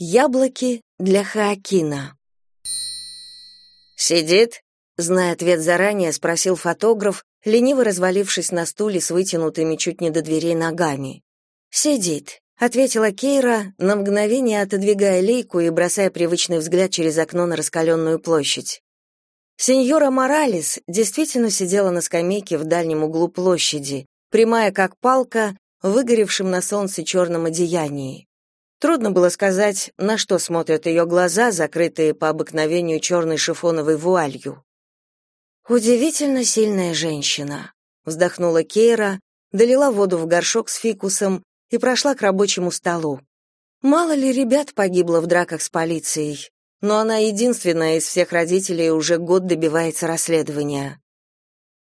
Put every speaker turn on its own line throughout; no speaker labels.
Яблоки для Хаакина.
Сидит?
Зная ответ заранее, спросил фотограф, лениво развалившись на стуле с вытянутыми чуть не до дверей ногами. Сидит, ответила Кейра, на мгновение отодвигая лейку и бросая привычный взгляд через окно на раскаленную площадь. Сеньора Моралес действительно сидела на скамейке в дальнем углу площади, прямая как палка, выгоревшим на солнце черном одеянии. Трудно было сказать, на что смотрят ее глаза, закрытые по обыкновению черной шифоновой вуалью. «Удивительно сильная женщина», — вздохнула Кейра, долила воду в горшок с фикусом и прошла к рабочему столу. Мало ли ребят погибло в драках с полицией, но она единственная из всех родителей уже год добивается расследования.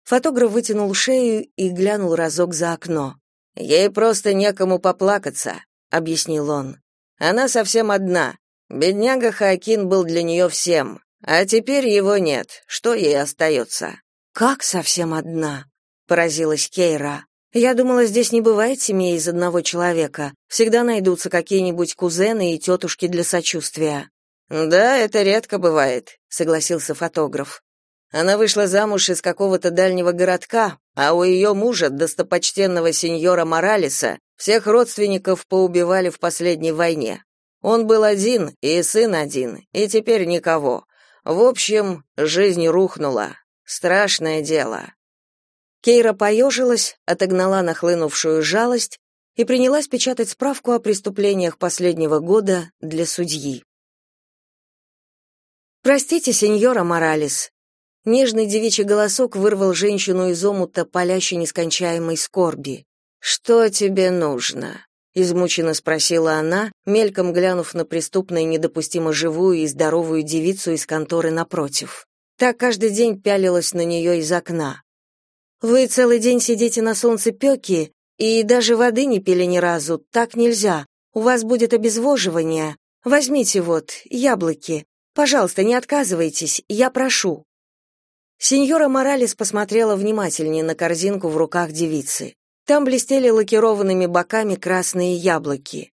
Фотограф вытянул шею и глянул разок за окно.
«Ей просто некому поплакаться», — объяснил он. Она совсем одна. Бедняга Хакин был для нее всем, а теперь его нет. Что ей остается?»
«Как совсем одна?» — поразилась Кейра. «Я думала, здесь не бывает семьи из одного человека. Всегда найдутся какие-нибудь кузены и тетушки для сочувствия».
«Да, это редко бывает», — согласился фотограф. Она вышла замуж из какого-то дальнего городка, а у ее мужа, достопочтенного сеньора Моралеса, всех родственников поубивали в последней войне. Он был один, и сын один, и теперь никого. В общем, жизнь рухнула. Страшное дело.
Кейра поежилась, отогнала нахлынувшую жалость и принялась печатать справку о преступлениях последнего года для судьи. «Простите, сеньора Моралес». Нежный девичий голосок вырвал женщину из омута палящей нескончаемой скорби.
Что тебе нужно? измученно спросила она, мельком глянув на преступно и недопустимо живую и здоровую девицу из конторы напротив.
Так каждый день пялилась на нее из окна. Вы целый день сидите на солнцепёке и даже воды не пили ни разу. Так нельзя. У вас будет обезвоживание. Возьмите вот яблоки. Пожалуйста, не отказывайтесь, я прошу. Сеньора Моралес посмотрела внимательнее на корзинку в руках девицы. Там блестели лакированными боками красные яблоки.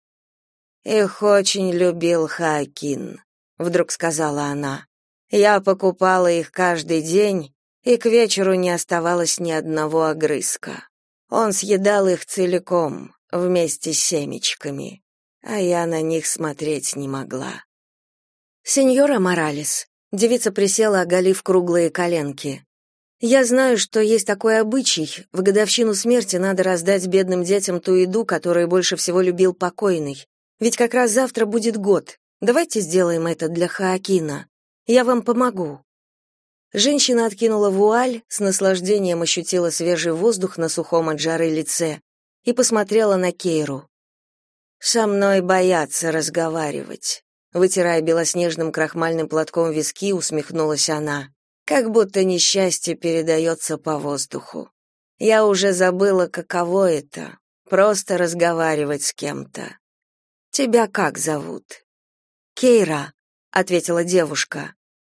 «Их очень любил Хакин», — вдруг сказала она. «Я покупала их каждый день, и к вечеру не оставалось ни одного огрызка. Он съедал их целиком, вместе с семечками, а я на них смотреть не могла».
«Сеньора Моралес», — девица присела, оголив круглые коленки. Я знаю, что есть такой обычай. В годовщину смерти надо раздать бедным детям ту еду, которую больше всего любил покойный. Ведь как раз завтра будет год. Давайте сделаем это для Хаакина. Я вам помогу. Женщина откинула вуаль, с наслаждением ощутила свежий воздух на сухом от жары лице и посмотрела на Кейру.
Со мной боятся разговаривать. Вытирая белоснежным крахмальным платком виски, усмехнулась она. Как будто несчастье передается по воздуху. Я уже забыла, каково это просто разговаривать с кем-то. Тебя как зовут?
Кейра, ответила девушка.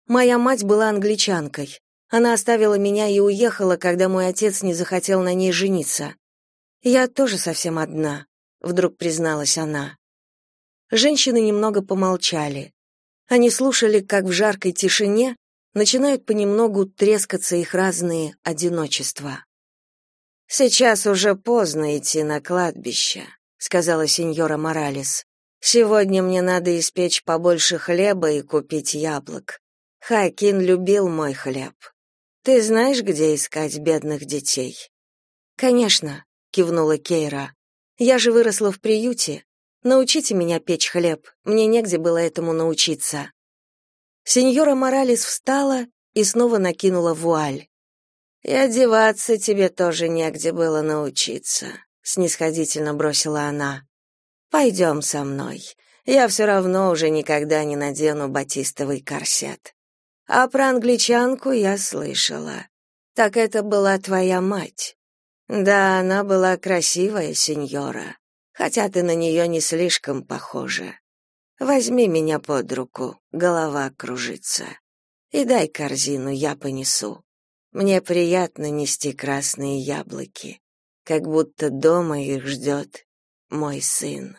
Моя мать была англичанкой. Она оставила меня и уехала, когда мой отец не захотел на ней жениться. Я тоже совсем одна, вдруг призналась она. Женщины немного помолчали. Они слушали, как в жаркой тишине начинают понемногу трескаться их разные одиночества.
Сейчас уже поздно идти на кладбище, сказала сеньора Моралес. Сегодня мне надо испечь побольше хлеба и купить яблок. Хакин любил мой хлеб. Ты знаешь, где искать бедных детей?
Конечно, кивнула Кейра. Я же выросла в приюте. Научите меня печь хлеб. Мне негде было этому научиться. Сеньора Моралес встала и снова накинула вуаль.
«И одеваться тебе тоже негде было научиться», — снисходительно бросила она. «Пойдем со мной. Я все равно уже никогда не надену батистовый корсет. А про англичанку я слышала. Так это была твоя мать. Да, она была красивая сеньора, хотя ты на нее не слишком похожа. Возьми меня под руку, голова кружится. И дай корзину, я понесу. Мне приятно нести красные яблоки, как будто дома их ждет мой сын.